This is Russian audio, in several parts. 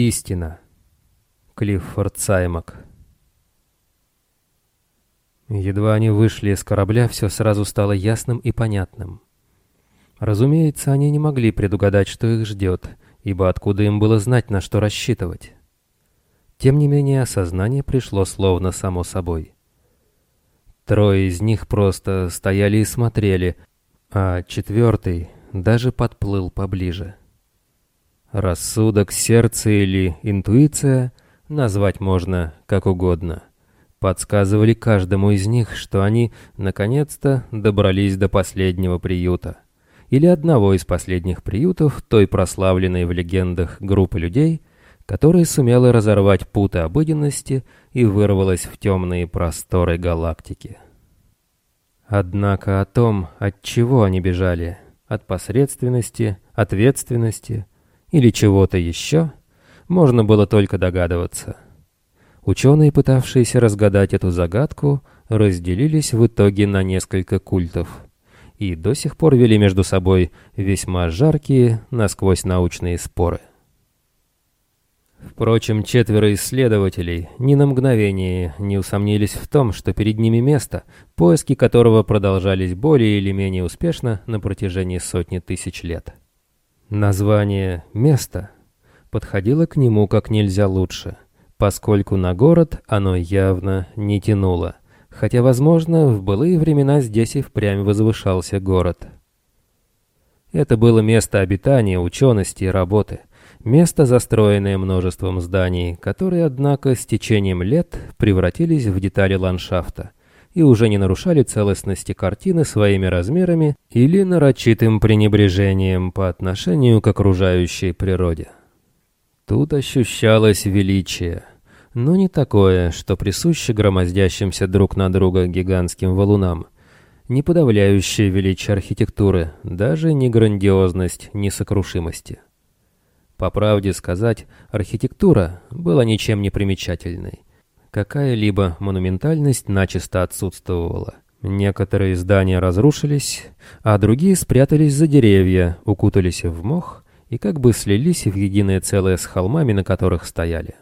Истина. Клиффорд Саймак. Едва они вышли из корабля, все сразу стало ясным и понятным. Разумеется, они не могли предугадать, что их ждет, ибо откуда им было знать, на что рассчитывать. Тем не менее, осознание пришло словно само собой. Трое из них просто стояли и смотрели, а четвертый даже подплыл поближе. Рассудок, сердце или интуиция назвать можно как угодно. Подсказывали каждому из них, что они наконец-то добрались до последнего приюта. Или одного из последних приютов той прославленной в легендах группы людей, которая сумела разорвать путы обыденности и вырвалась в темные просторы галактики. Однако о том, от чего они бежали, от посредственности, ответственности – или чего-то еще, можно было только догадываться. Ученые, пытавшиеся разгадать эту загадку, разделились в итоге на несколько культов и до сих пор вели между собой весьма жаркие, насквозь научные споры. Впрочем, четверо исследователей ни на мгновение не усомнились в том, что перед ними место, поиски которого продолжались более или менее успешно на протяжении сотни тысяч лет. Название «место» подходило к нему как нельзя лучше, поскольку на город оно явно не тянуло, хотя, возможно, в былые времена здесь и впрямь возвышался город. Это было место обитания, учености и работы, место, застроенное множеством зданий, которые, однако, с течением лет превратились в детали ландшафта, и уже не нарушали целостности картины своими размерами или нарочитым пренебрежением по отношению к окружающей природе. Тут ощущалось величие, но не такое, что присуще громоздящимся друг на друга гигантским валунам, не подавляющее величие архитектуры, даже не грандиозность несокрушимости. По правде сказать, архитектура была ничем не примечательной какая-либо монументальность начисто отсутствовала. Некоторые здания разрушились, а другие спрятались за деревья, укутались в мох и как бы слились в единое целое с холмами, на которых стояли.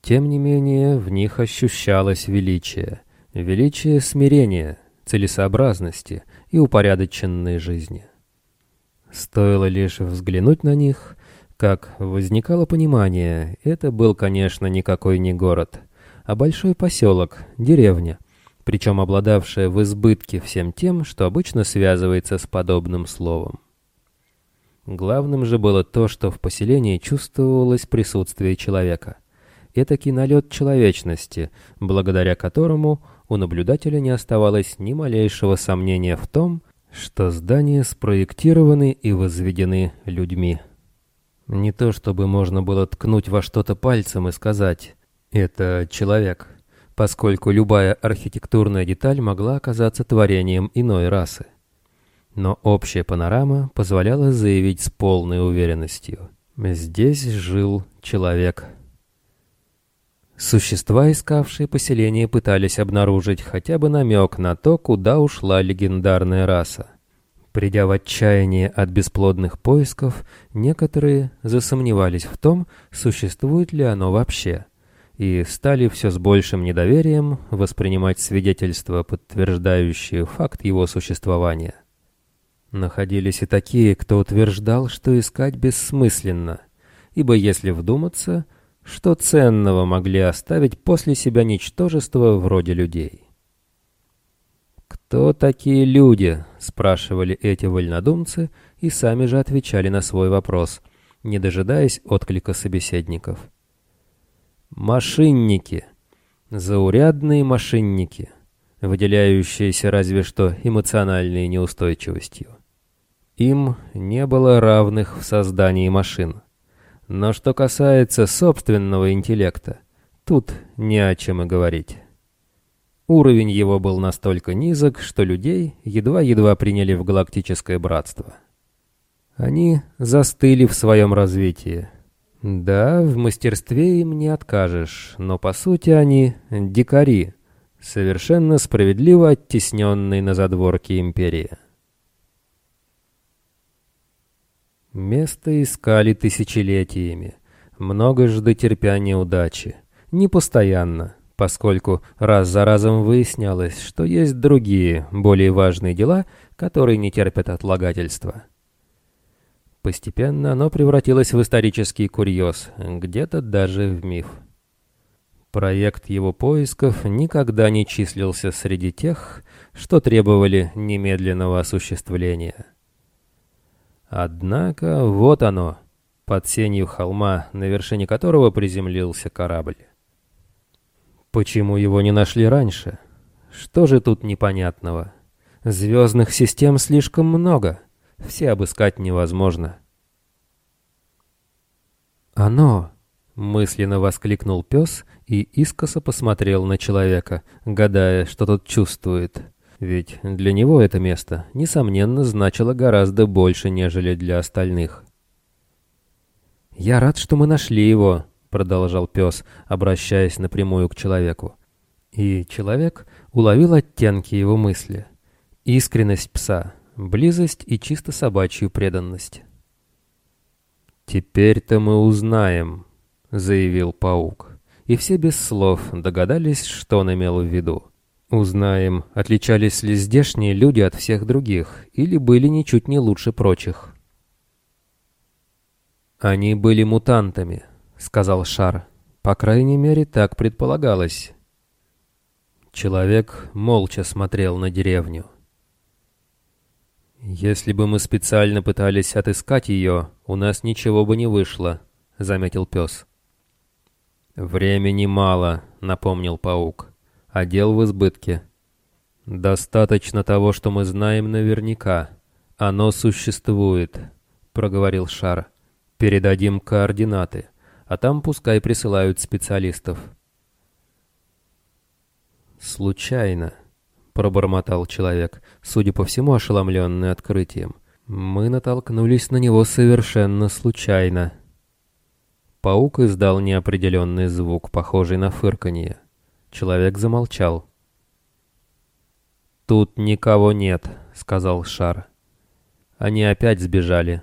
Тем не менее, в них ощущалось величие, величие смирения, целесообразности и упорядоченной жизни. Стоило лишь взглянуть на них, как возникало понимание, это был, конечно, никакой не город, а большой поселок, деревня, причем обладавшая в избытке всем тем, что обычно связывается с подобным словом. Главным же было то, что в поселении чувствовалось присутствие человека. Этакий налет человечности, благодаря которому у наблюдателя не оставалось ни малейшего сомнения в том, что здания спроектированы и возведены людьми. Не то чтобы можно было ткнуть во что-то пальцем и сказать это человек, поскольку любая архитектурная деталь могла оказаться творением иной расы. Но общая панорама позволяла заявить с полной уверенностью. Здесь жил человек. Существа, искавшие поселение, пытались обнаружить хотя бы намек на то, куда ушла легендарная раса. Придя в отчаяние от бесплодных поисков, некоторые засомневались в том, существует ли оно вообще – и стали все с большим недоверием воспринимать свидетельства, подтверждающие факт его существования. Находились и такие, кто утверждал, что искать бессмысленно, ибо если вдуматься, что ценного могли оставить после себя ничтожество вроде людей. «Кто такие люди?» — спрашивали эти вольнодумцы и сами же отвечали на свой вопрос, не дожидаясь отклика собеседников. Мошенники. Заурядные мошенники, выделяющиеся разве что эмоциональной неустойчивостью. Им не было равных в создании машин. Но что касается собственного интеллекта, тут не о чем и говорить. Уровень его был настолько низок, что людей едва-едва приняли в галактическое братство. Они застыли в своем развитии, да, в мастерстве им не откажешь, но по сути они дикари, совершенно справедливо оттесненные на задворке империи. Место искали тысячелетиями. Много жды терпения удачи. Не постоянно, поскольку раз за разом выяснялось, что есть другие, более важные дела, которые не терпят отлагательства. Постепенно оно превратилось в исторический курьез, где-то даже в миф. Проект его поисков никогда не числился среди тех, что требовали немедленного осуществления. Однако вот оно, под сенью холма, на вершине которого приземлился корабль. Почему его не нашли раньше? Что же тут непонятного? Звездных систем слишком много, все обыскать невозможно. «Оно!» — мысленно воскликнул пес и искоса посмотрел на человека, гадая, что тот чувствует. Ведь для него это место, несомненно, значило гораздо больше, нежели для остальных. «Я рад, что мы нашли его», — продолжал пес, обращаясь напрямую к человеку. И человек уловил оттенки его мысли. Искренность пса, близость и чисто собачью преданность. «Теперь-то мы узнаем», — заявил паук. И все без слов догадались, что он имел в виду. Узнаем, отличались ли здешние люди от всех других, или были ничуть не лучше прочих. Они были мутантами, — сказал Шар. «По крайней мере, так предполагалось». Человек молча смотрел на деревню. «Если бы мы специально пытались отыскать ее, у нас ничего бы не вышло», — заметил пес. «Времени мало», — напомнил паук, — «а дел в избытке. Достаточно того, что мы знаем наверняка. Оно существует», — проговорил Шар. «Передадим координаты» а там пускай присылают специалистов. «Случайно», — пробормотал человек, судя по всему ошеломленный открытием. «Мы натолкнулись на него совершенно случайно». Паук издал неопределенный звук, похожий на фырканье. Человек замолчал. «Тут никого нет», — сказал Шар. «Они опять сбежали.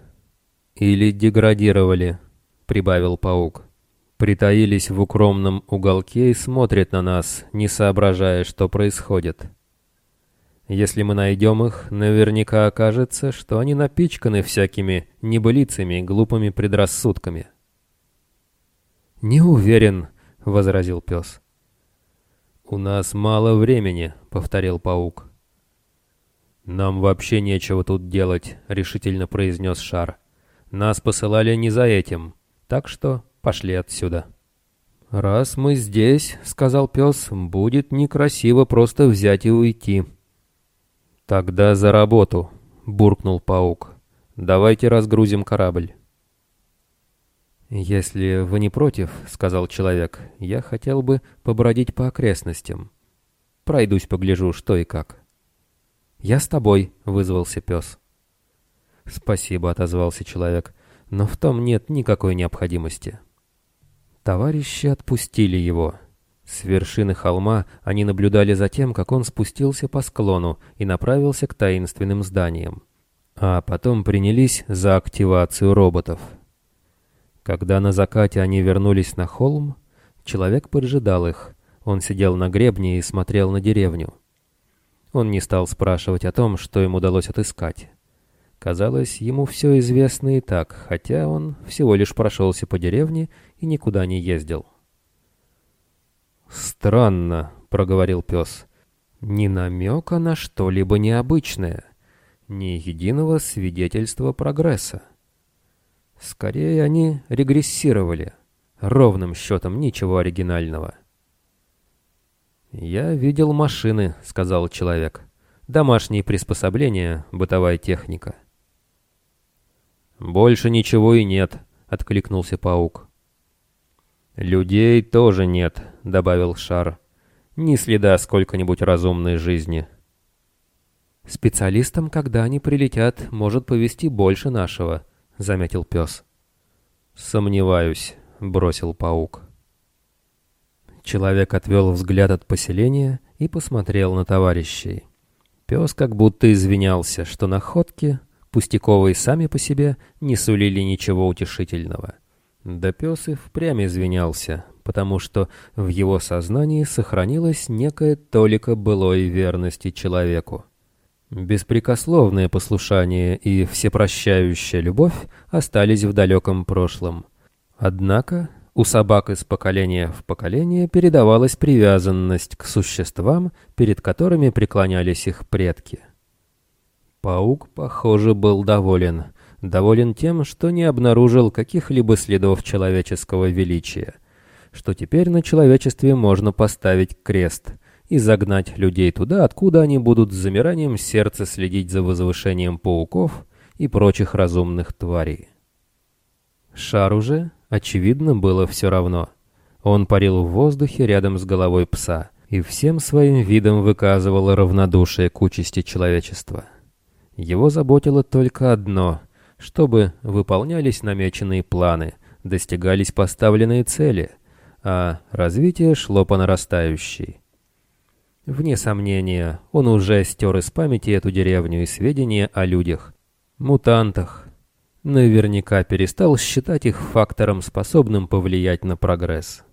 Или деградировали, — прибавил паук. «Притаились в укромном уголке и смотрят на нас, не соображая, что происходит. Если мы найдем их, наверняка окажется, что они напичканы всякими небылицами и глупыми предрассудками». «Не уверен», — возразил пес. «У нас мало времени», — повторил паук. «Нам вообще нечего тут делать», — решительно произнес Шар. «Нас посылали не за этим. Так что пошли отсюда. «Раз мы здесь, — сказал пес, — будет некрасиво просто взять и уйти». «Тогда за работу», — буркнул паук. «Давайте разгрузим корабль». «Если вы не против, — сказал человек, — я хотел бы побродить по окрестностям. Пройдусь, погляжу, что и как». «Я с тобой», — вызвался пес. «Спасибо», — отозвался человек но в том нет никакой необходимости. Товарищи отпустили его. С вершины холма они наблюдали за тем, как он спустился по склону и направился к таинственным зданиям. А потом принялись за активацию роботов. Когда на закате они вернулись на холм, человек поджидал их. Он сидел на гребне и смотрел на деревню. Он не стал спрашивать о том, что им удалось отыскать. Казалось, ему все известно и так, хотя он всего лишь прошелся по деревне и никуда не ездил. «Странно», — проговорил пес, — «ни намека на что-либо необычное, ни единого свидетельства прогресса. Скорее, они регрессировали, ровным счетом ничего оригинального». «Я видел машины», — сказал человек, — «домашние приспособления, бытовая техника». «Больше ничего и нет», — откликнулся паук. «Людей тоже нет», — добавил Шар. «Ни следа сколько-нибудь разумной жизни». «Специалистам, когда они прилетят, может повести больше нашего», — заметил пес. «Сомневаюсь», — бросил паук. Человек отвел взгляд от поселения и посмотрел на товарищей. Пес как будто извинялся, что находки пустяковые сами по себе, не сулили ничего утешительного. Да пес и впрямь извинялся, потому что в его сознании сохранилась некая толика былой верности человеку. Беспрекословное послушание и всепрощающая любовь остались в далеком прошлом. Однако у собак из поколения в поколение передавалась привязанность к существам, перед которыми преклонялись их предки. Паук, похоже, был доволен. Доволен тем, что не обнаружил каких-либо следов человеческого величия, что теперь на человечестве можно поставить крест и загнать людей туда, откуда они будут с замиранием сердца следить за возвышением пауков и прочих разумных тварей. Шар уже Очевидно, было все равно. Он парил в воздухе рядом с головой пса и всем своим видом выказывал равнодушие к участи человечества. Его заботило только одно — чтобы выполнялись намеченные планы, достигались поставленные цели, а развитие шло по нарастающей. Вне сомнения, он уже стер из памяти эту деревню и сведения о людях, мутантах, наверняка перестал считать их фактором, способным повлиять на прогресс.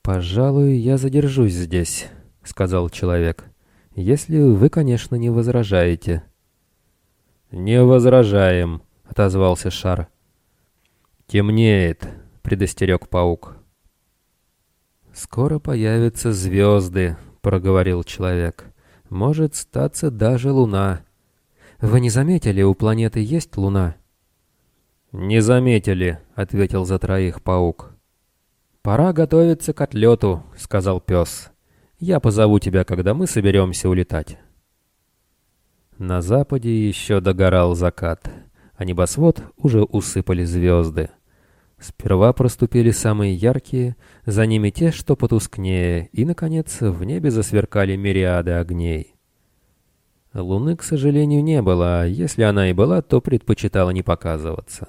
«Пожалуй, я задержусь здесь», — сказал человек, — «если вы, конечно, не возражаете». «Не возражаем», — отозвался Шар. «Темнеет», — предостерег паук. «Скоро появятся звезды», — проговорил человек. «Может статься даже луна». «Вы не заметили, у планеты есть луна?» «Не заметили», — ответил за троих паук. «Пора готовиться к отлету», — сказал пес. «Я позову тебя, когда мы соберемся улетать». На западе еще догорал закат, а небосвод уже усыпали звезды. Сперва проступили самые яркие, за ними те, что потускнее, и, наконец, в небе засверкали мириады огней. Луны, к сожалению, не было, а если она и была, то предпочитала не показываться.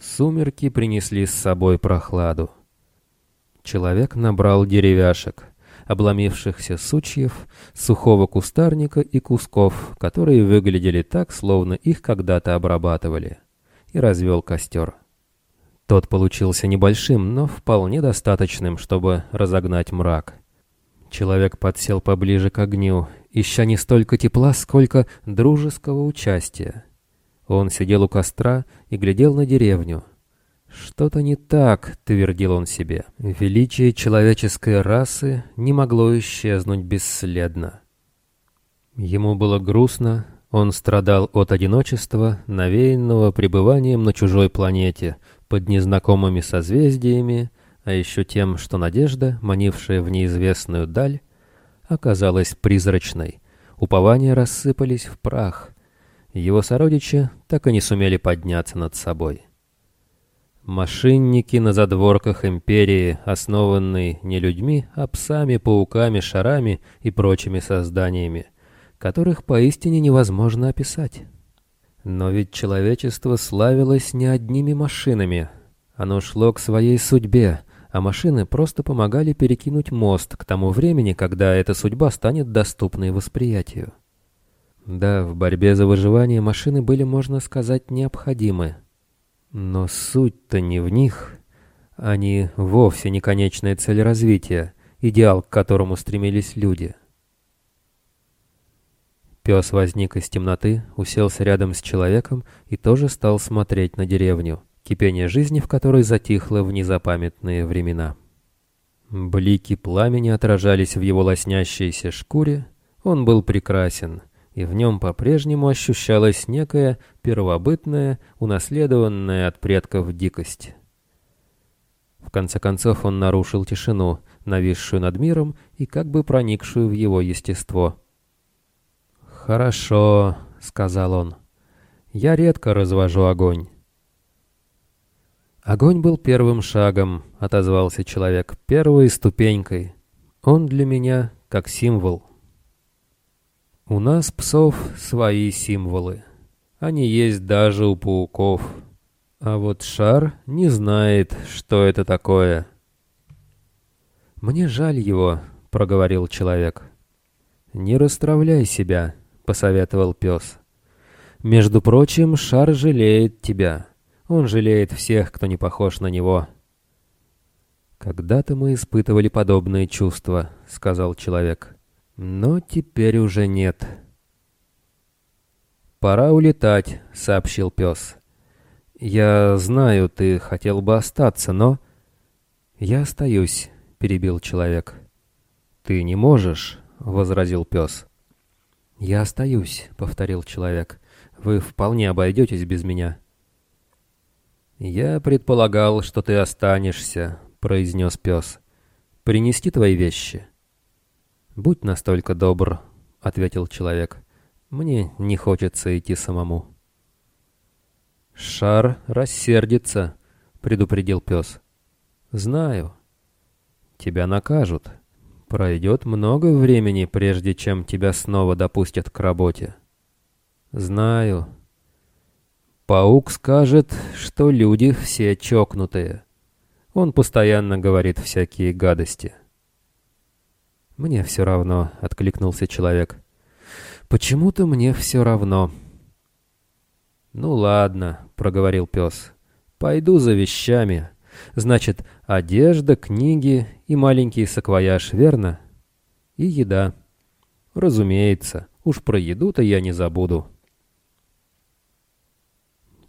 Сумерки принесли с собой прохладу. Человек набрал деревяшек, обломившихся сучьев, сухого кустарника и кусков, которые выглядели так, словно их когда-то обрабатывали, и развел костер. Тот получился небольшим, но вполне достаточным, чтобы разогнать мрак. Человек подсел поближе к огню ища не столько тепла, сколько дружеского участия. Он сидел у костра и глядел на деревню. «Что-то не так», — твердил он себе. «Величие человеческой расы не могло исчезнуть бесследно». Ему было грустно, он страдал от одиночества, навеянного пребыванием на чужой планете, под незнакомыми созвездиями, а еще тем, что надежда, манившая в неизвестную даль, оказалась призрачной. Упования рассыпались в прах. Его сородичи так и не сумели подняться над собой. Машинники на задворках империи, основанные не людьми, а псами, пауками, шарами и прочими созданиями, которых поистине невозможно описать. Но ведь человечество славилось не одними машинами. Оно шло к своей судьбе, а машины просто помогали перекинуть мост к тому времени, когда эта судьба станет доступной восприятию. Да, в борьбе за выживание машины были, можно сказать, необходимы. Но суть-то не в них. Они вовсе не конечная цель развития, идеал, к которому стремились люди. Пес возник из темноты, уселся рядом с человеком и тоже стал смотреть на деревню кипение жизни в которой затихло в незапамятные времена. Блики пламени отражались в его лоснящейся шкуре, он был прекрасен, и в нем по-прежнему ощущалась некая первобытная, унаследованная от предков дикость. В конце концов он нарушил тишину, нависшую над миром и как бы проникшую в его естество. «Хорошо», — сказал он, — «я редко развожу огонь. «Огонь был первым шагом», — отозвался человек, — «первой ступенькой. Он для меня как символ». «У нас, псов, свои символы. Они есть даже у пауков. А вот шар не знает, что это такое». «Мне жаль его», — проговорил человек. «Не расстравляй себя», — посоветовал пес. «Между прочим, шар жалеет тебя». Он жалеет всех, кто не похож на него. «Когда-то мы испытывали подобные чувства», — сказал человек. «Но теперь уже нет». «Пора улетать», — сообщил пес. «Я знаю, ты хотел бы остаться, но...» «Я остаюсь», — перебил человек. «Ты не можешь», — возразил пес. «Я остаюсь», — повторил человек. «Вы вполне обойдетесь без меня». «Я предполагал, что ты останешься», — произнес пес. «Принести твои вещи?» «Будь настолько добр», — ответил человек. «Мне не хочется идти самому». «Шар рассердится», — предупредил пес. «Знаю. Тебя накажут. Пройдет много времени, прежде чем тебя снова допустят к работе». «Знаю», Паук скажет, что люди все чокнутые. Он постоянно говорит всякие гадости. «Мне все равно», — откликнулся человек. «Почему-то мне все равно». «Ну ладно», — проговорил пес. «Пойду за вещами. Значит, одежда, книги и маленький саквояж, верно? И еда. Разумеется, уж про еду-то я не забуду».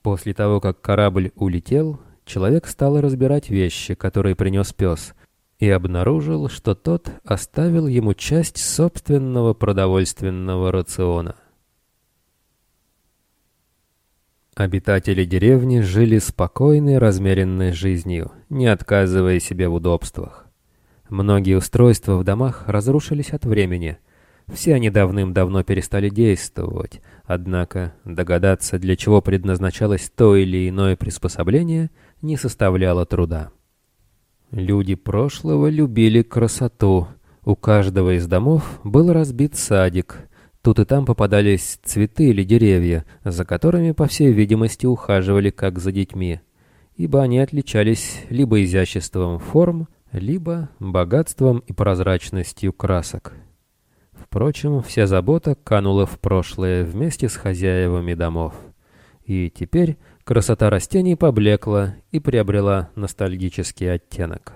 После того, как корабль улетел, человек стал разбирать вещи, которые принес пес, и обнаружил, что тот оставил ему часть собственного продовольственного рациона. Обитатели деревни жили спокойной, размеренной жизнью, не отказывая себе в удобствах. Многие устройства в домах разрушились от времени, все они давным-давно перестали действовать, однако догадаться, для чего предназначалось то или иное приспособление, не составляло труда. Люди прошлого любили красоту. У каждого из домов был разбит садик. Тут и там попадались цветы или деревья, за которыми, по всей видимости, ухаживали как за детьми, ибо они отличались либо изяществом форм, либо богатством и прозрачностью красок. Впрочем, вся забота канула в прошлое вместе с хозяевами домов. И теперь красота растений поблекла и приобрела ностальгический оттенок.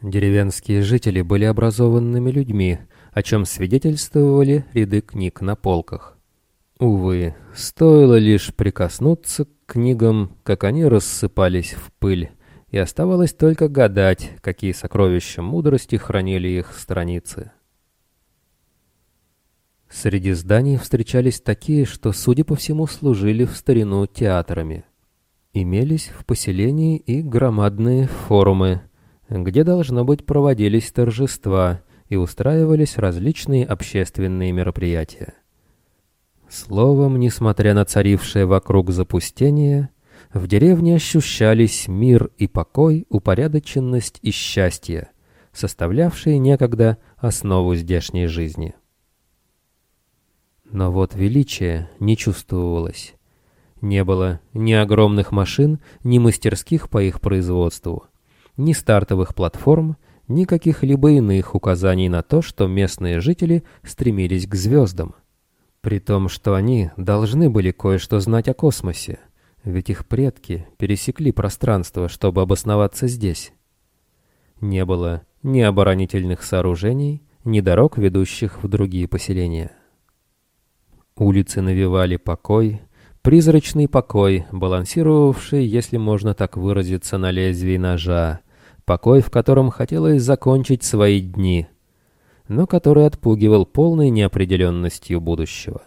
Деревенские жители были образованными людьми, о чем свидетельствовали ряды книг на полках. Увы, стоило лишь прикоснуться к книгам, как они рассыпались в пыль, и оставалось только гадать, какие сокровища мудрости хранили их страницы. Среди зданий встречались такие, что, судя по всему, служили в старину театрами. Имелись в поселении и громадные форумы, где, должно быть, проводились торжества и устраивались различные общественные мероприятия. Словом, несмотря на царившее вокруг запустение, в деревне ощущались мир и покой, упорядоченность и счастье, составлявшие некогда основу здешней жизни. Но вот величия не чувствовалось. Не было ни огромных машин, ни мастерских по их производству, ни стартовых платформ, ни каких-либо иных указаний на то, что местные жители стремились к звездам. При том, что они должны были кое-что знать о космосе, ведь их предки пересекли пространство, чтобы обосноваться здесь. Не было ни оборонительных сооружений, ни дорог, ведущих в другие поселения. Улицы навевали покой, призрачный покой, балансировавший, если можно так выразиться, на лезвии ножа, покой, в котором хотелось закончить свои дни, но который отпугивал полной неопределенностью будущего.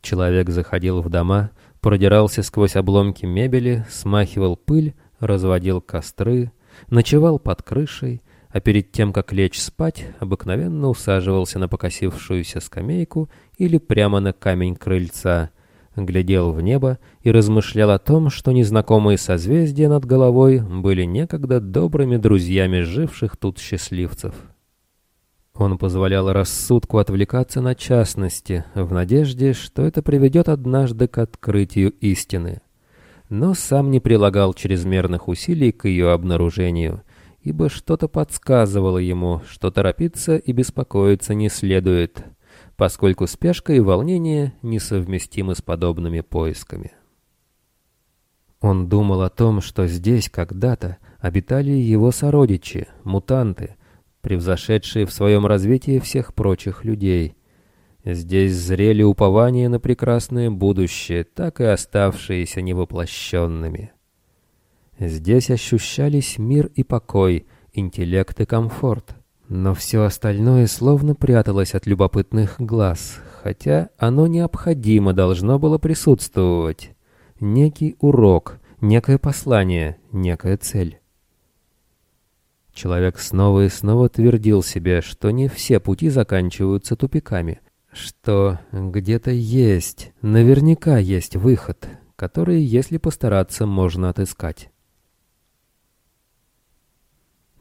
Человек заходил в дома, продирался сквозь обломки мебели, смахивал пыль, разводил костры, ночевал под крышей, а перед тем, как лечь спать, обыкновенно усаживался на покосившуюся скамейку или прямо на камень крыльца, глядел в небо и размышлял о том, что незнакомые созвездия над головой были некогда добрыми друзьями живших тут счастливцев. Он позволял рассудку отвлекаться на частности, в надежде, что это приведет однажды к открытию истины. Но сам не прилагал чрезмерных усилий к ее обнаружению — ибо что-то подсказывало ему, что торопиться и беспокоиться не следует, поскольку спешка и волнение несовместимы с подобными поисками. Он думал о том, что здесь когда-то обитали его сородичи, мутанты, превзошедшие в своем развитии всех прочих людей. Здесь зрели упования на прекрасное будущее, так и оставшиеся невоплощенными. Здесь ощущались мир и покой, интеллект и комфорт. Но все остальное словно пряталось от любопытных глаз, хотя оно необходимо должно было присутствовать. Некий урок, некое послание, некая цель. Человек снова и снова твердил себе, что не все пути заканчиваются тупиками, что где-то есть, наверняка есть выход, который, если постараться, можно отыскать.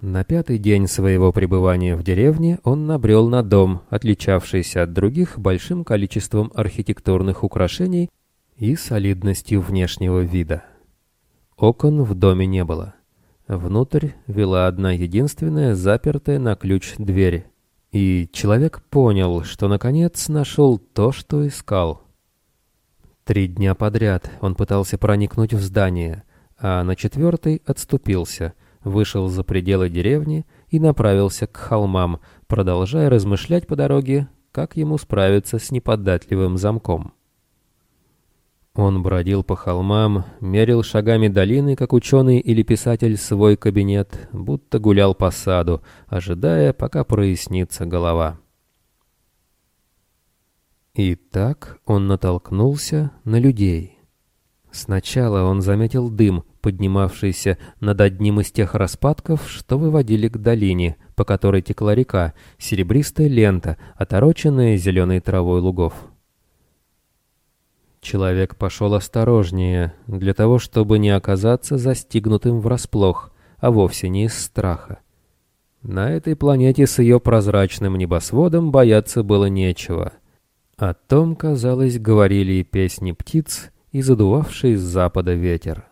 На пятый день своего пребывания в деревне он набрел на дом, отличавшийся от других большим количеством архитектурных украшений и солидностью внешнего вида. Окон в доме не было. Внутрь вела одна единственная запертая на ключ дверь. И человек понял, что наконец нашел то, что искал. Три дня подряд он пытался проникнуть в здание, а на четвертый отступился, вышел за пределы деревни и направился к холмам, продолжая размышлять по дороге, как ему справиться с неподатливым замком. Он бродил по холмам, мерил шагами долины, как ученый или писатель свой кабинет, будто гулял по саду, ожидая, пока прояснится голова. И так он натолкнулся на людей. Сначала он заметил дым, поднимавшийся над одним из тех распадков, что выводили к долине, по которой текла река, серебристая лента, отороченная зеленой травой лугов. Человек пошел осторожнее, для того, чтобы не оказаться застигнутым врасплох, а вовсе не из страха. На этой планете с ее прозрачным небосводом бояться было нечего. О том, казалось, говорили и песни птиц, и задувавший с запада ветер.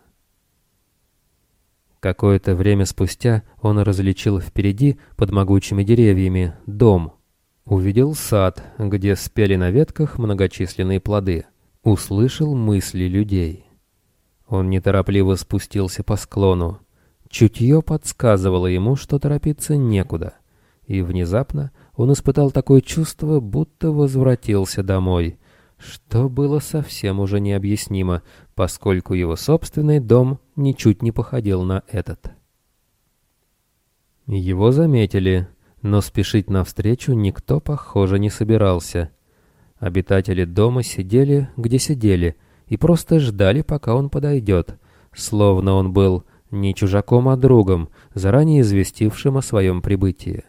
Какое-то время спустя он различил впереди, под могучими деревьями, дом. Увидел сад, где спели на ветках многочисленные плоды — услышал мысли людей. Он неторопливо спустился по склону. Чутье подсказывало ему, что торопиться некуда. И внезапно он испытал такое чувство, будто возвратился домой, что было совсем уже необъяснимо, поскольку его собственный дом ничуть не походил на этот. Его заметили, но спешить навстречу никто, похоже, не собирался. Обитатели дома сидели, где сидели, и просто ждали, пока он подойдет, словно он был не чужаком, а другом, заранее известившим о своем прибытии.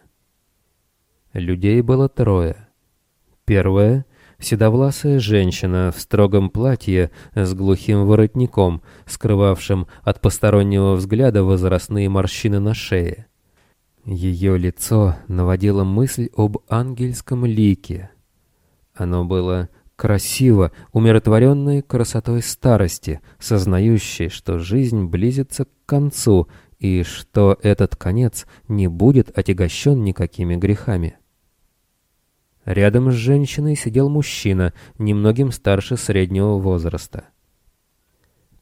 Людей было трое. Первая — седовласая женщина в строгом платье с глухим воротником, скрывавшим от постороннего взгляда возрастные морщины на шее. Ее лицо наводило мысль об ангельском лике — оно было красиво, умиротворенной красотой старости, сознающей, что жизнь близится к концу и что этот конец не будет отягощен никакими грехами. Рядом с женщиной сидел мужчина, немногим старше среднего возраста.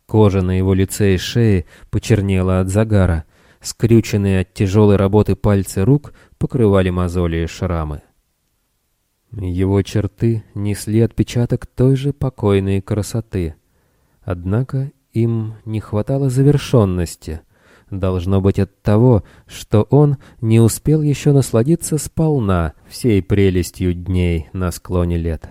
Кожа на его лице и шее почернела от загара, скрюченные от тяжелой работы пальцы рук покрывали мозоли и шрамы. Его черты несли отпечаток той же покойной красоты. Однако им не хватало завершенности. Должно быть от того, что он не успел еще насладиться сполна всей прелестью дней на склоне лет.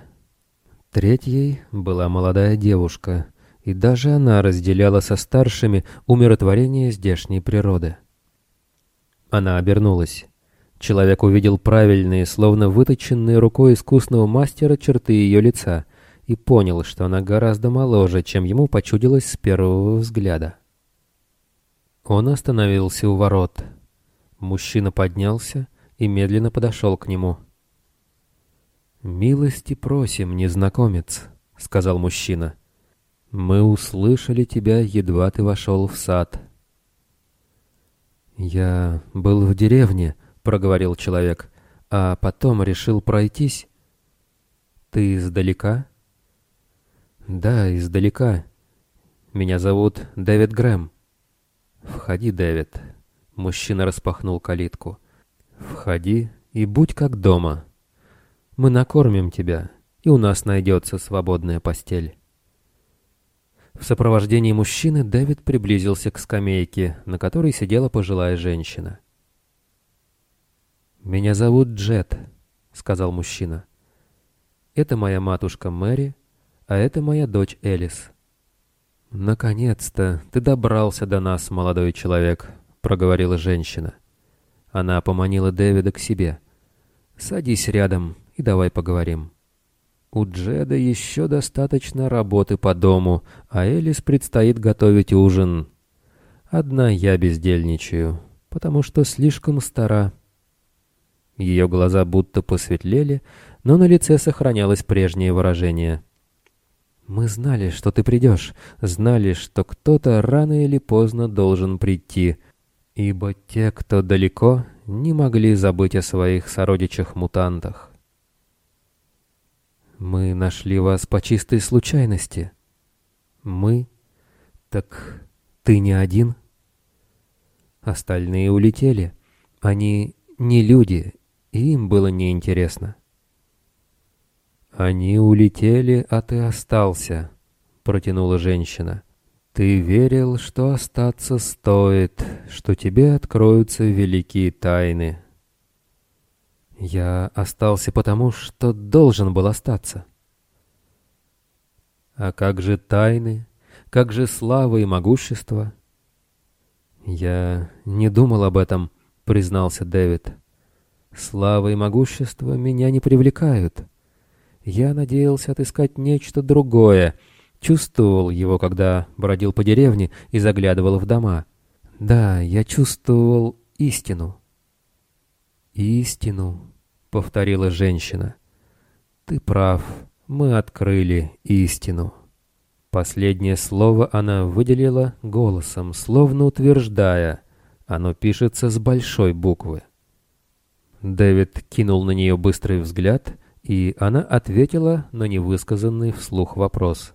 Третьей была молодая девушка, и даже она разделяла со старшими умиротворение здешней природы. Она обернулась. Человек увидел правильные, словно выточенные рукой искусного мастера черты ее лица и понял, что она гораздо моложе, чем ему почудилось с первого взгляда. Он остановился у ворот. Мужчина поднялся и медленно подошел к нему. «Милости просим, незнакомец», — сказал мужчина. «Мы услышали тебя, едва ты вошел в сад». «Я был в деревне», проговорил человек, а потом решил пройтись. «Ты издалека?» «Да, издалека. Меня зовут Дэвид Грэм». «Входи, Дэвид». Мужчина распахнул калитку. «Входи и будь как дома. Мы накормим тебя, и у нас найдется свободная постель». В сопровождении мужчины Дэвид приблизился к скамейке, на которой сидела пожилая женщина. «Меня зовут Джет», — сказал мужчина. «Это моя матушка Мэри, а это моя дочь Элис». «Наконец-то ты добрался до нас, молодой человек», — проговорила женщина. Она поманила Дэвида к себе. «Садись рядом и давай поговорим». У Джеда еще достаточно работы по дому, а Элис предстоит готовить ужин. Одна я бездельничаю, потому что слишком стара. Ее глаза будто посветлели, но на лице сохранялось прежнее выражение. «Мы знали, что ты придешь, знали, что кто-то рано или поздно должен прийти, ибо те, кто далеко, не могли забыть о своих сородичах-мутантах. Мы нашли вас по чистой случайности. Мы? Так ты не один? Остальные улетели. Они не люди, и им было неинтересно. «Они улетели, а ты остался», — протянула женщина. «Ты верил, что остаться стоит, что тебе откроются великие тайны». Я остался потому, что должен был остаться. А как же тайны, как же слава и могущество? Я не думал об этом, признался Дэвид. Слава и могущество меня не привлекают. Я надеялся отыскать нечто другое, чувствовал его, когда бродил по деревне и заглядывал в дома. Да, я чувствовал истину. «Истину», — повторила женщина. «Ты прав, мы открыли истину». Последнее слово она выделила голосом, словно утверждая, оно пишется с большой буквы. Дэвид кинул на нее быстрый взгляд, и она ответила на невысказанный вслух вопрос.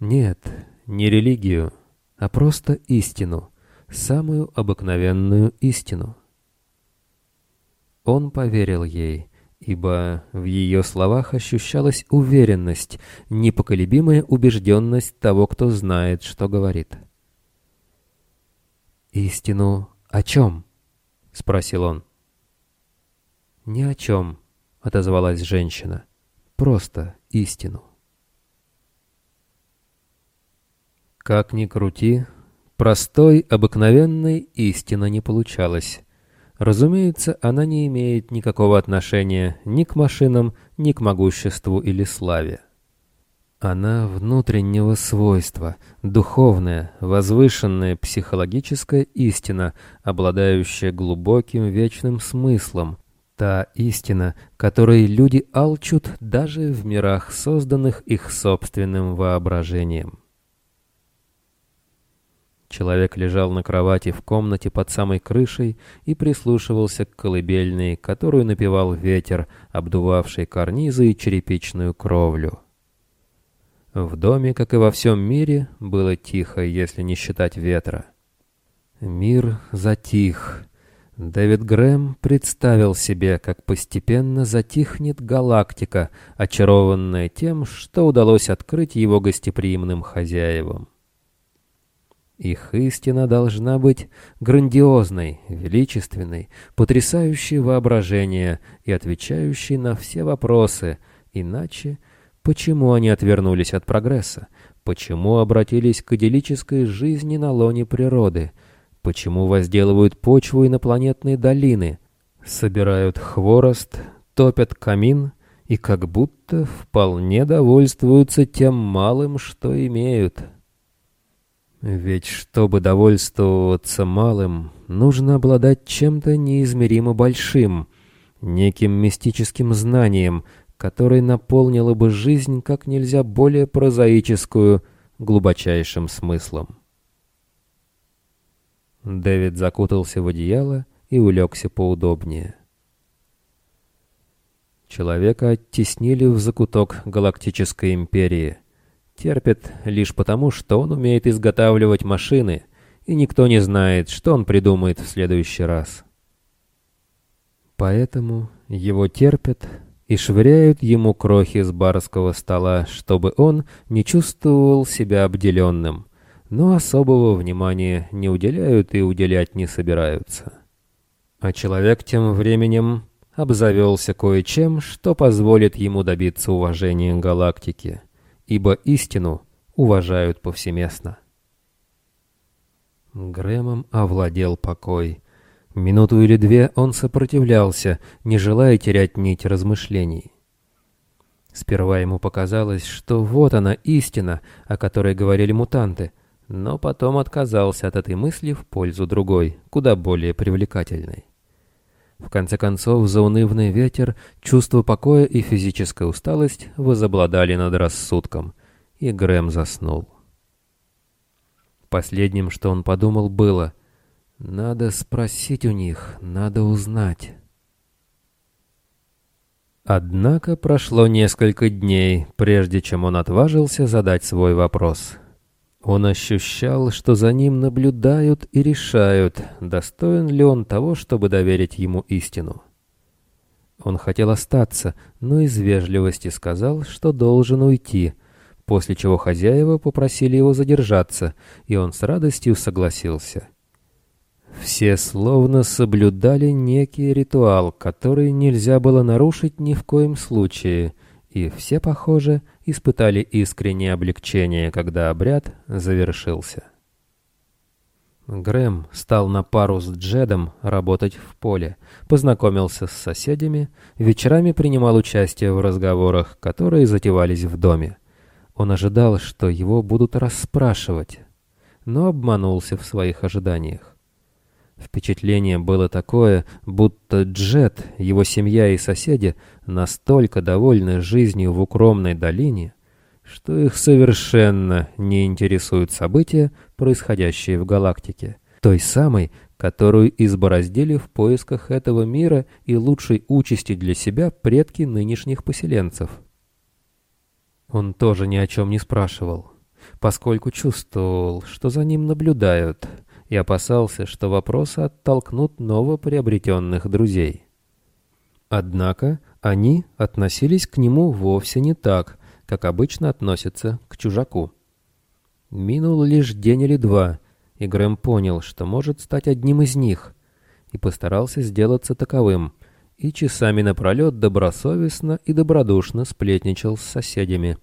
«Нет, не религию, а просто истину, самую обыкновенную истину». Он поверил ей, ибо в ее словах ощущалась уверенность, непоколебимая убежденность того, кто знает, что говорит. «Истину о чем?» — спросил он. «Ни о чем», — отозвалась женщина. «Просто истину». Как ни крути, простой, обыкновенной истины не получалось. Разумеется, она не имеет никакого отношения ни к машинам, ни к могуществу или славе. Она внутреннего свойства, духовная, возвышенная психологическая истина, обладающая глубоким вечным смыслом, та истина, которой люди алчут даже в мирах, созданных их собственным воображением. Человек лежал на кровати в комнате под самой крышей и прислушивался к колыбельной, которую напевал ветер, обдувавший карнизы и черепичную кровлю. В доме, как и во всем мире, было тихо, если не считать ветра. Мир затих. Дэвид Грэм представил себе, как постепенно затихнет галактика, очарованная тем, что удалось открыть его гостеприимным хозяевам. Их истина должна быть грандиозной, величественной, потрясающей воображение и отвечающей на все вопросы, иначе почему они отвернулись от прогресса, почему обратились к идиллической жизни на лоне природы, почему возделывают почву инопланетной долины, собирают хворост, топят камин и как будто вполне довольствуются тем малым, что имеют». Ведь чтобы довольствоваться малым, нужно обладать чем-то неизмеримо большим, неким мистическим знанием, которое наполнило бы жизнь как нельзя более прозаическую, глубочайшим смыслом. Дэвид закутался в одеяло и улегся поудобнее. Человека оттеснили в закуток Галактической Империи — терпят лишь потому, что он умеет изготавливать машины, и никто не знает, что он придумает в следующий раз. Поэтому его терпят и швыряют ему крохи с барского стола, чтобы он не чувствовал себя обделенным, но особого внимания не уделяют и уделять не собираются. А человек тем временем обзавелся кое-чем, что позволит ему добиться уважения галактики, ибо истину уважают повсеместно. Грэмом овладел покой. Минуту или две он сопротивлялся, не желая терять нить размышлений. Сперва ему показалось, что вот она истина, о которой говорили мутанты, но потом отказался от этой мысли в пользу другой, куда более привлекательной. В конце концов, заунывный ветер, чувство покоя и физическая усталость возобладали над рассудком, и Грэм заснул. Последним, что он подумал, было «Надо спросить у них, надо узнать». Однако прошло несколько дней, прежде чем он отважился задать свой вопрос — он ощущал, что за ним наблюдают и решают, достоин ли он того, чтобы доверить ему истину. Он хотел остаться, но из вежливости сказал, что должен уйти, после чего хозяева попросили его задержаться, и он с радостью согласился. Все словно соблюдали некий ритуал, который нельзя было нарушить ни в коем случае — и все, похоже, испытали искреннее облегчение, когда обряд завершился. Грэм стал на пару с Джедом работать в поле, познакомился с соседями, вечерами принимал участие в разговорах, которые затевались в доме. Он ожидал, что его будут расспрашивать, но обманулся в своих ожиданиях. Впечатление было такое, будто Джет, его семья и соседи настолько довольны жизнью в укромной долине, что их совершенно не интересуют события, происходящие в галактике, той самой, которую избороздили в поисках этого мира и лучшей участи для себя предки нынешних поселенцев. Он тоже ни о чем не спрашивал, поскольку чувствовал, что за ним наблюдают — и опасался, что вопросы оттолкнут новоприобретенных друзей. Однако они относились к нему вовсе не так, как обычно относятся к чужаку. Минул лишь день или два, и Грэм понял, что может стать одним из них, и постарался сделаться таковым, и часами напролет добросовестно и добродушно сплетничал с соседями.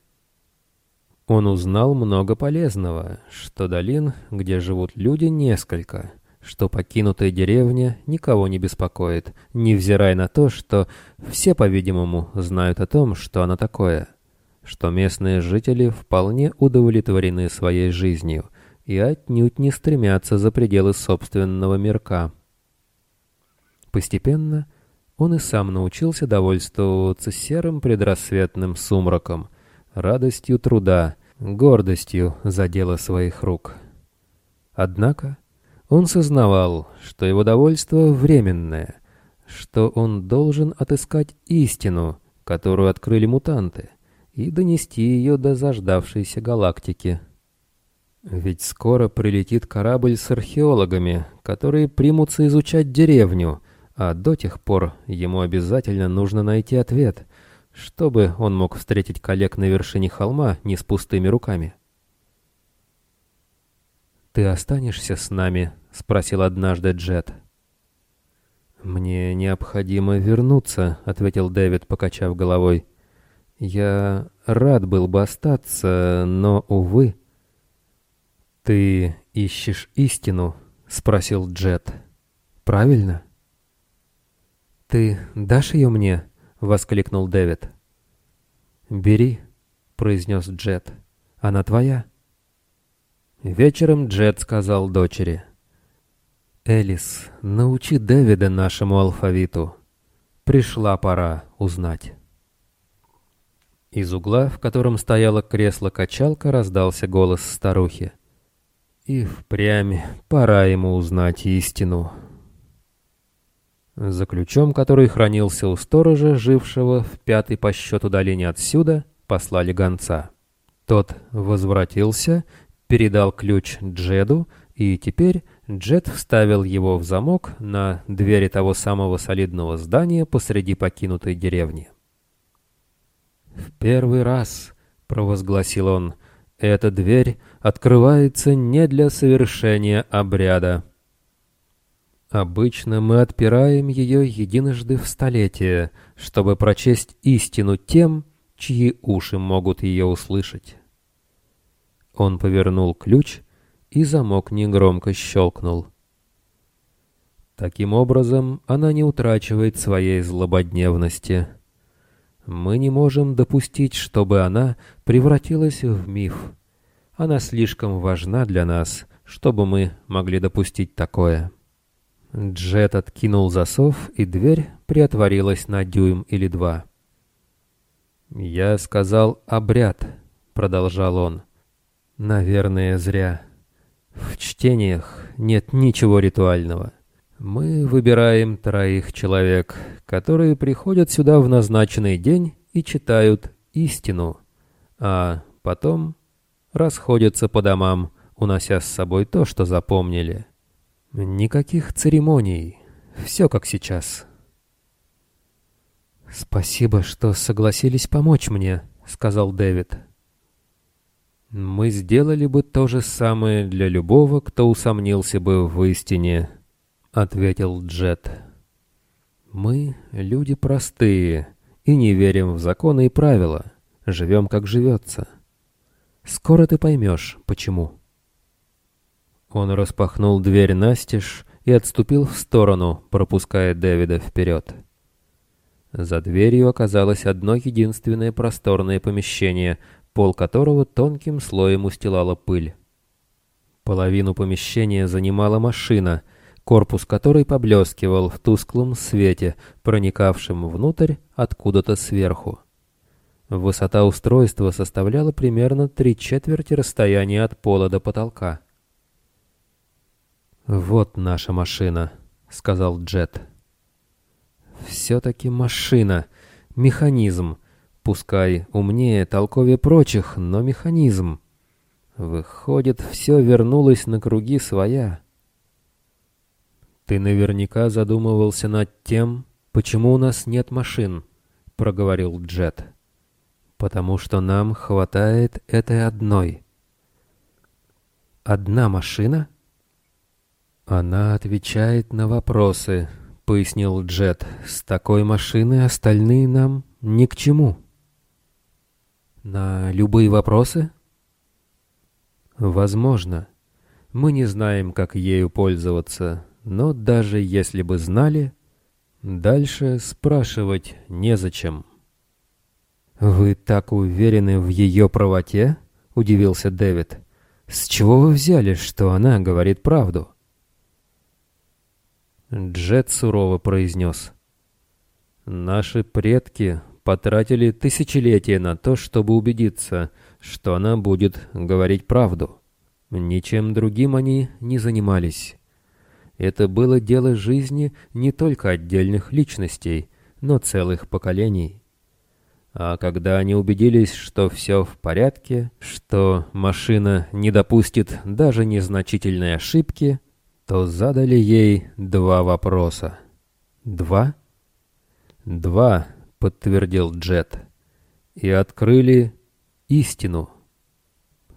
Он узнал много полезного, что долин, где живут люди, несколько, что покинутая деревня никого не беспокоит, невзирая на то, что все, по-видимому, знают о том, что она такое, что местные жители вполне удовлетворены своей жизнью и отнюдь не стремятся за пределы собственного мирка. Постепенно он и сам научился довольствоваться серым предрассветным сумраком — радостью труда, гордостью за дело своих рук. Однако он сознавал, что его довольство временное, что он должен отыскать истину, которую открыли мутанты, и донести ее до заждавшейся галактики. Ведь скоро прилетит корабль с археологами, которые примутся изучать деревню, а до тех пор ему обязательно нужно найти ответ, чтобы он мог встретить коллег на вершине холма не с пустыми руками. «Ты останешься с нами?» — спросил однажды Джет. «Мне необходимо вернуться», — ответил Дэвид, покачав головой. «Я рад был бы остаться, но, увы». «Ты ищешь истину?» — спросил Джет. «Правильно?» «Ты дашь ее мне?» — воскликнул Дэвид. «Бери», — произнес Джет. «Она твоя». Вечером Джет сказал дочери. «Элис, научи Дэвида нашему алфавиту. Пришла пора узнать». Из угла, в котором стояло кресло-качалка, раздался голос старухи. «И впрямь пора ему узнать истину». За ключом, который хранился у сторожа, жившего в пятой по счету долине отсюда, послали гонца. Тот возвратился, передал ключ Джеду, и теперь Джед вставил его в замок на двери того самого солидного здания посреди покинутой деревни. «В первый раз», — провозгласил он, — «эта дверь открывается не для совершения обряда». Обычно мы отпираем ее единожды в столетие, чтобы прочесть истину тем, чьи уши могут ее услышать. Он повернул ключ, и замок негромко щелкнул. Таким образом, она не утрачивает своей злободневности. Мы не можем допустить, чтобы она превратилась в миф. Она слишком важна для нас, чтобы мы могли допустить такое. Джет откинул засов, и дверь приотворилась на дюйм или два. «Я сказал «обряд», — продолжал он. «Наверное, зря. В чтениях нет ничего ритуального. Мы выбираем троих человек, которые приходят сюда в назначенный день и читают истину, а потом расходятся по домам, унося с собой то, что запомнили». Никаких церемоний. Все как сейчас. «Спасибо, что согласились помочь мне», — сказал Дэвид. «Мы сделали бы то же самое для любого, кто усомнился бы в истине», — ответил Джет. «Мы люди простые и не верим в законы и правила, живем как живется. Скоро ты поймешь, почему». Он распахнул дверь настежь и отступил в сторону, пропуская Дэвида вперед. За дверью оказалось одно единственное просторное помещение, пол которого тонким слоем устилала пыль. Половину помещения занимала машина, корпус которой поблескивал в тусклом свете, проникавшем внутрь откуда-то сверху. Высота устройства составляла примерно три четверти расстояния от пола до потолка. «Вот наша машина», — сказал Джет. «Все-таки машина, механизм, пускай умнее, толковее прочих, но механизм. Выходит, все вернулось на круги своя». «Ты наверняка задумывался над тем, почему у нас нет машин», — проговорил Джет. «Потому что нам хватает этой одной». «Одна машина?» «Она отвечает на вопросы», — пояснил Джет. «С такой машины остальные нам ни к чему». «На любые вопросы?» «Возможно. Мы не знаем, как ею пользоваться, но даже если бы знали, дальше спрашивать незачем». «Вы так уверены в ее правоте?» — удивился Дэвид. «С чего вы взяли, что она говорит правду?» Джет сурово произнес. «Наши предки потратили тысячелетия на то, чтобы убедиться, что она будет говорить правду. Ничем другим они не занимались. Это было дело жизни не только отдельных личностей, но целых поколений. А когда они убедились, что все в порядке, что машина не допустит даже незначительной ошибки, то задали ей два вопроса. «Два?» «Два», — подтвердил Джет, — «и открыли истину».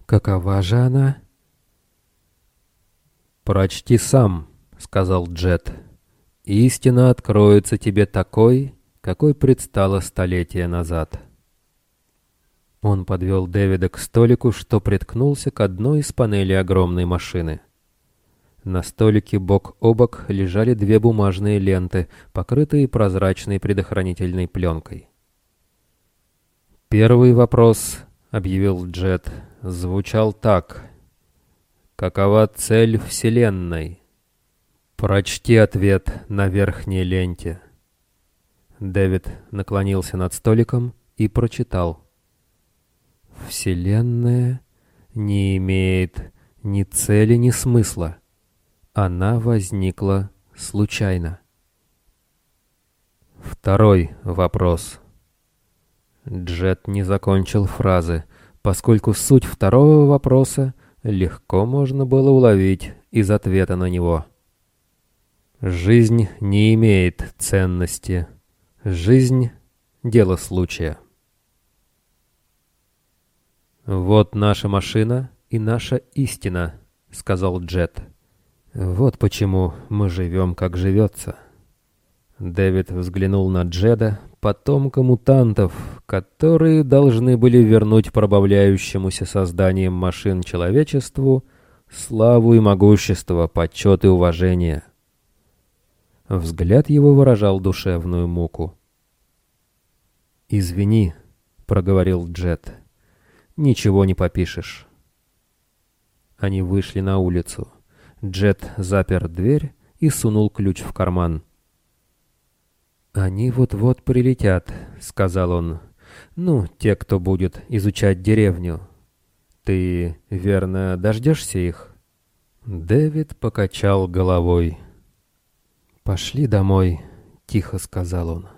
«Какова же она?» «Прочти сам», — сказал Джет. «Истина откроется тебе такой, какой предстала столетия назад». Он подвел Дэвида к столику, что приткнулся к одной из панелей огромной машины. На столике бок о бок лежали две бумажные ленты, покрытые прозрачной предохранительной пленкой. «Первый вопрос», — объявил Джет, — звучал так. «Какова цель Вселенной?» «Прочти ответ на верхней ленте». Дэвид наклонился над столиком и прочитал. «Вселенная не имеет ни цели, ни смысла. Она возникла случайно. Второй вопрос. Джет не закончил фразы. поскольку суть второго вопроса легко можно было уловить из ответа на него. Жизнь не имеет ценности. Жизнь — дело случая. «Вот наша машина и наша истина», — сказал Джет. «Вот почему мы живем, как живется». Дэвид взглянул на Джеда, потомка мутантов, которые должны были вернуть пробавляющемуся созданием машин человечеству славу и могущество, почет и уважение. Взгляд его выражал душевную муку. «Извини», — проговорил Джет, — «ничего не попишешь». Они вышли на улицу. Джет запер дверь и сунул ключ в карман. «Они вот-вот прилетят», — сказал он. «Ну, те, кто будет изучать деревню. Ты, верно, дождешься их?» Дэвид покачал головой. «Пошли домой», — тихо сказал он.